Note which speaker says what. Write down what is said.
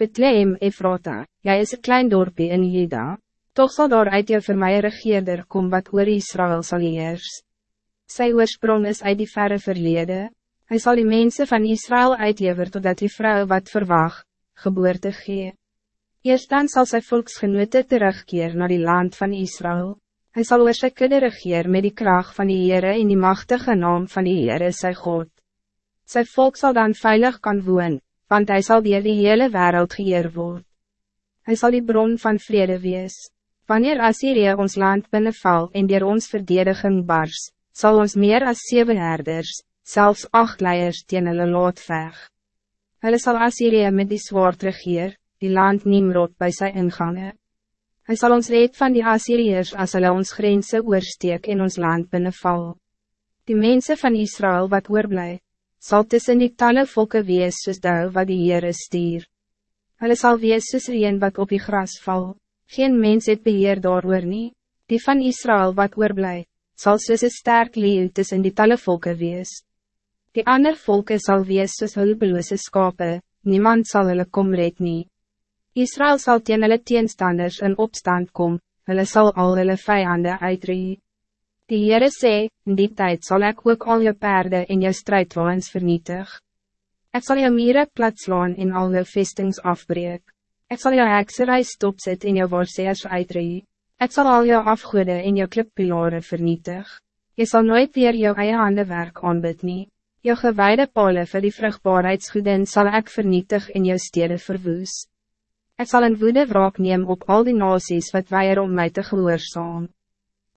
Speaker 1: Bethlehem Efrata, jij is een klein dorpje in Juda, toch zal daar uit jou vir my regeerder kom wat oor Israël sal heers. Sy oorsprong is uit die verre verlede, hy sal die mensen van Israël uitlever totdat die vrouw wat verwacht, geboorte gee. Eerst dan zal sy volksgenote terugkeer naar die land van Israël. Hij zal oor sy kudde regeer met die kracht van die Heere en die machtige naam van die Heere sy God. Sy volk zal dan veilig kan woon, want hij zal weer die hele wereld geëer word. Hij zal die bron van vrede wees. Wanneer Assyrië ons land binnenval en dier ons verdediging bars, zal ons meer als zeven herders, zelfs acht leiers teen hulle laat veg. Hulle sal Assyrië met die zwaard regeer, die land Nimrod bij sy ingange. Hij zal ons red van die Assyriërs als hulle ons grense oorsteek in ons land binnenval. Die mensen van Israël wat oorblij, zal tussen die talle volke wees soos dou wat die Heere stuur. Hulle sal wees soos reen wat op die gras val, geen mens het beheer daar nie, die van Israël wat oorblij, zal soos een sterk leeuw tussen die talle volke wees. Die ander volke zal wees soos hulpeloose skape, niemand zal hulle kom red nie. Israël zal teen hulle teenstanders in opstand kom, hulle sal al hulle vijanden uitree. Die Heere sê, in die tijd zal ik ook al je paarden in je strijdwaans vernietig. Ik zal je mieren platslaan in al je vestings afbreek. Ik zal je hekserij stopzet in je worseers uitree. Ik zal al je afgoede in je klippilore vernietig. Je zal nooit weer je eie handen werk aanbid nie. Je gewijde pole vir die vruchtbaarheidsgoeden zal ik vernietig in je steden verwoes. Ik zal een woede wraak neem op al die nasies wat weier om mij te gehoorzaam.